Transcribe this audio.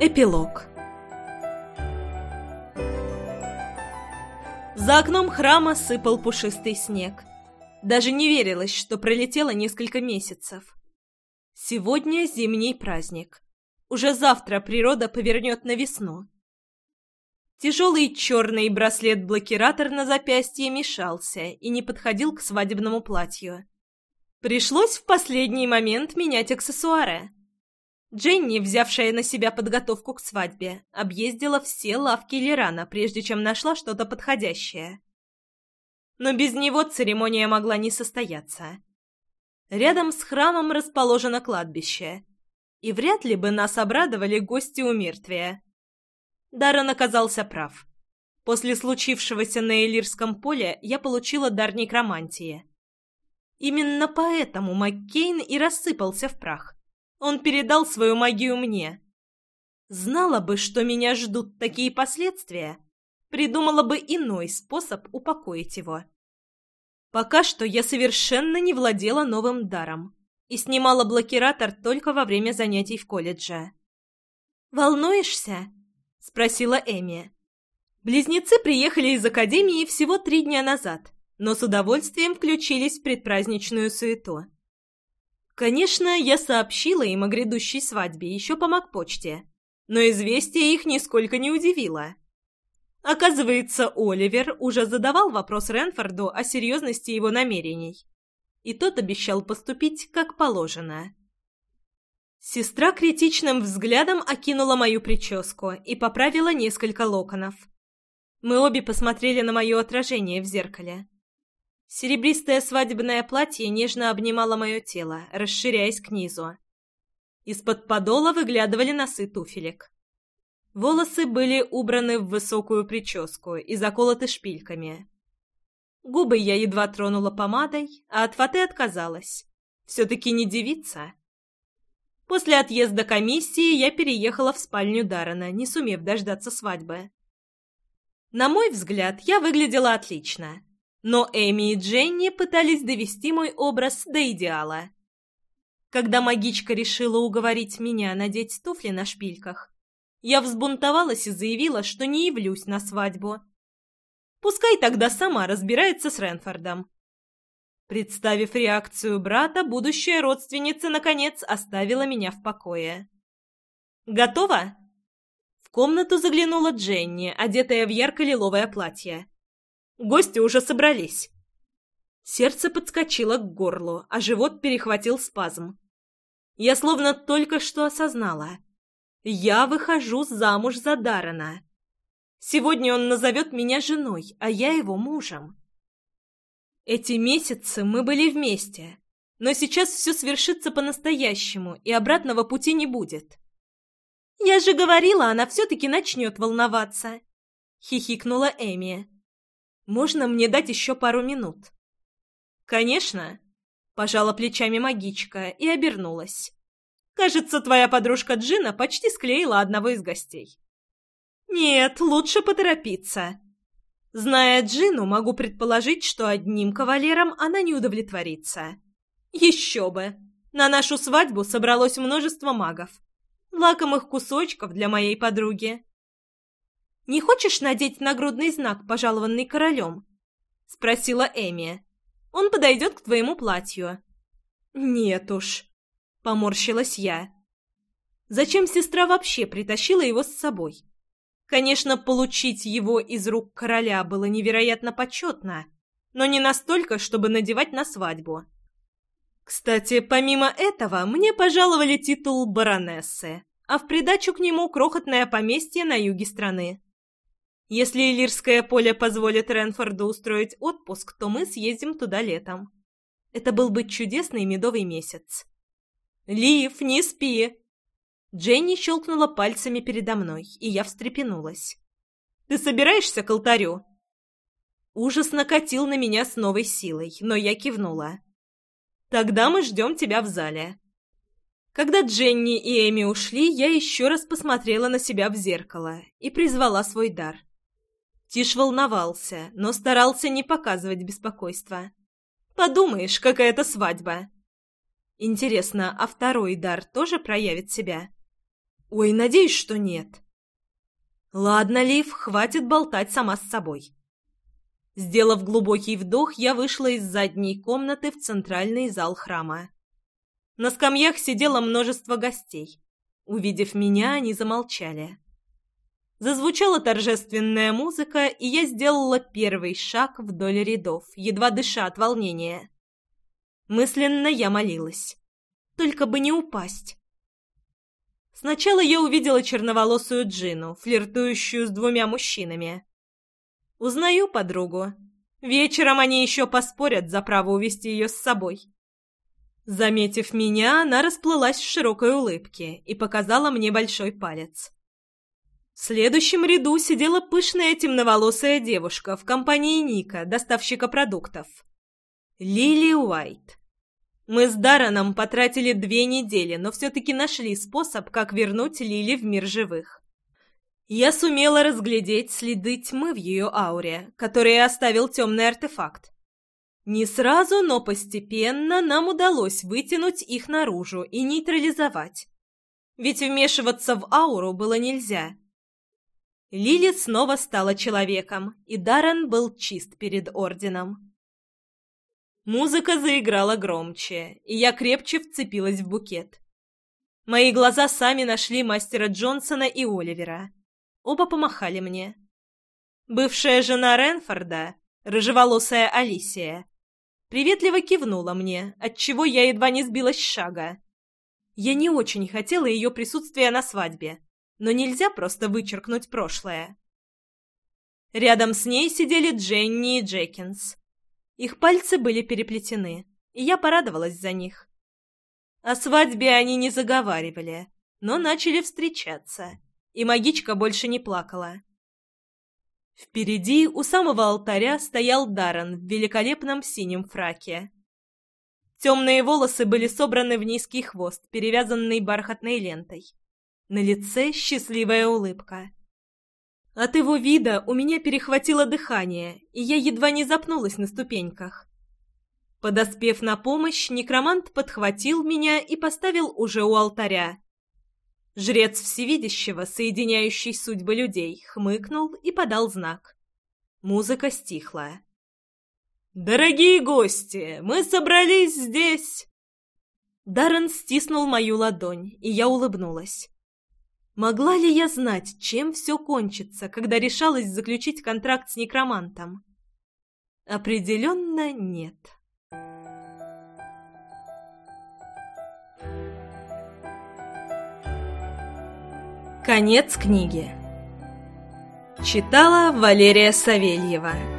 Эпилог За окном храма сыпал пушистый снег. Даже не верилось, что пролетело несколько месяцев. Сегодня зимний праздник. Уже завтра природа повернет на весну. Тяжелый черный браслет-блокиратор на запястье мешался и не подходил к свадебному платью. Пришлось в последний момент менять аксессуары. Дженни, взявшая на себя подготовку к свадьбе, объездила все лавки Лирана, прежде чем нашла что-то подходящее. Но без него церемония могла не состояться. Рядом с храмом расположено кладбище, и вряд ли бы нас обрадовали гости у мертвия. Даррен оказался прав. После случившегося на Элирском поле я получила дар некромантии. Именно поэтому Маккейн и рассыпался в прах. Он передал свою магию мне. Знала бы, что меня ждут такие последствия, придумала бы иной способ упокоить его. Пока что я совершенно не владела новым даром и снимала блокиратор только во время занятий в колледже. «Волнуешься?» — спросила Эми. Близнецы приехали из академии всего три дня назад, но с удовольствием включились в предпраздничную суету. Конечно, я сообщила им о грядущей свадьбе еще по Макпочте, но известие их нисколько не удивило. Оказывается, Оливер уже задавал вопрос Ренфорду о серьезности его намерений, и тот обещал поступить как положено. Сестра критичным взглядом окинула мою прическу и поправила несколько локонов. Мы обе посмотрели на мое отражение в зеркале. Серебристое свадебное платье нежно обнимало мое тело, расширяясь к низу. Из-под подола выглядывали носы туфелек. Волосы были убраны в высокую прическу и заколоты шпильками. Губы я едва тронула помадой, а от фаты отказалась. Все-таки не девица. После отъезда комиссии я переехала в спальню Дарана, не сумев дождаться свадьбы. На мой взгляд, я выглядела отлично. Но Эми и Дженни пытались довести мой образ до идеала. Когда магичка решила уговорить меня надеть туфли на шпильках, я взбунтовалась и заявила, что не явлюсь на свадьбу. Пускай тогда сама разбирается с Ренфордом. Представив реакцию брата, будущая родственница, наконец, оставила меня в покое. Готова? В комнату заглянула Дженни, одетая в ярко-лиловое платье. Гости уже собрались. Сердце подскочило к горлу, а живот перехватил спазм. Я словно только что осознала. Я выхожу замуж за Дарена. Сегодня он назовет меня женой, а я его мужем. Эти месяцы мы были вместе, но сейчас все свершится по-настоящему, и обратного пути не будет. «Я же говорила, она все-таки начнет волноваться!» — хихикнула Эми. «Можно мне дать еще пару минут?» «Конечно!» – пожала плечами магичка и обернулась. «Кажется, твоя подружка Джина почти склеила одного из гостей». «Нет, лучше поторопиться!» Зная Джину, могу предположить, что одним кавалером она не удовлетворится. Еще бы! На нашу свадьбу собралось множество магов. Лакомых кусочков для моей подруги. «Не хочешь надеть нагрудный знак, пожалованный королем?» — спросила Эми. «Он подойдет к твоему платью». «Нет уж», — поморщилась я. «Зачем сестра вообще притащила его с собой?» Конечно, получить его из рук короля было невероятно почетно, но не настолько, чтобы надевать на свадьбу. Кстати, помимо этого, мне пожаловали титул баронессы, а в придачу к нему крохотное поместье на юге страны. Если Лирское поле позволит Ренфорду устроить отпуск, то мы съездим туда летом. Это был бы чудесный медовый месяц. «Лив, не спи!» Дженни щелкнула пальцами передо мной, и я встрепенулась. «Ты собираешься к алтарю?» Ужас накатил на меня с новой силой, но я кивнула. «Тогда мы ждем тебя в зале». Когда Дженни и Эми ушли, я еще раз посмотрела на себя в зеркало и призвала свой дар. Тиш волновался, но старался не показывать беспокойства. «Подумаешь, какая-то свадьба!» «Интересно, а второй дар тоже проявит себя?» «Ой, надеюсь, что нет!» «Ладно, Лив, хватит болтать сама с собой!» Сделав глубокий вдох, я вышла из задней комнаты в центральный зал храма. На скамьях сидело множество гостей. Увидев меня, они замолчали. Зазвучала торжественная музыка, и я сделала первый шаг вдоль рядов, едва дыша от волнения. Мысленно я молилась. Только бы не упасть. Сначала я увидела черноволосую Джину, флиртующую с двумя мужчинами. Узнаю подругу. Вечером они еще поспорят за право увести ее с собой. Заметив меня, она расплылась в широкой улыбке и показала мне большой палец. В следующем ряду сидела пышная темноволосая девушка в компании Ника, доставщика продуктов. Лили Уайт. Мы с Дараном потратили две недели, но все-таки нашли способ, как вернуть Лили в мир живых. Я сумела разглядеть следы тьмы в ее ауре, которые оставил темный артефакт. Не сразу, но постепенно нам удалось вытянуть их наружу и нейтрализовать. Ведь вмешиваться в ауру было нельзя — Лили снова стала человеком, и Даррен был чист перед Орденом. Музыка заиграла громче, и я крепче вцепилась в букет. Мои глаза сами нашли мастера Джонсона и Оливера. Оба помахали мне. Бывшая жена Ренфорда, рыжеволосая Алисия, приветливо кивнула мне, отчего я едва не сбилась с шага. Я не очень хотела ее присутствия на свадьбе но нельзя просто вычеркнуть прошлое. Рядом с ней сидели Дженни и Джекинс. Их пальцы были переплетены, и я порадовалась за них. О свадьбе они не заговаривали, но начали встречаться, и магичка больше не плакала. Впереди у самого алтаря стоял Даррен в великолепном синем фраке. Темные волосы были собраны в низкий хвост, перевязанный бархатной лентой на лице счастливая улыбка. От его вида у меня перехватило дыхание, и я едва не запнулась на ступеньках. Подоспев на помощь, некромант подхватил меня и поставил уже у алтаря. Жрец Всевидящего, соединяющий судьбы людей, хмыкнул и подал знак. Музыка стихла. «Дорогие гости, мы собрались здесь!» Даррен стиснул мою ладонь, и я улыбнулась. Могла ли я знать, чем все кончится, когда решалась заключить контракт с некромантом? Определенно нет. Конец книги. Читала Валерия Савельева.